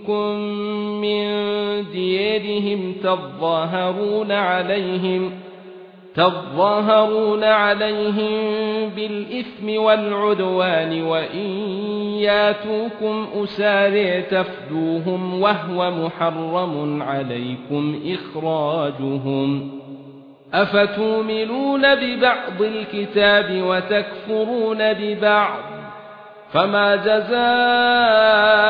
مِنكُم مِّن دِيَارِهِمْ تَظَاهَرُونَ عَلَيْهِمْ تَظَاهَرُونَ عَلَيْهِمْ بِالْإِثْمِ وَالْعُدْوَانِ وَإِن يَاتُوكُمْ أُسَارِى تَفْدُوهُمْ وَهُوَ مُحَرَّمٌ عَلَيْكُمْ إِخْرَاجُهُمْ أَفَتُؤْمِنُونَ بِبَعْضِ الْكِتَابِ وَتَكْفُرُونَ بِبَعْضٍ فَمَا جَزَاءُ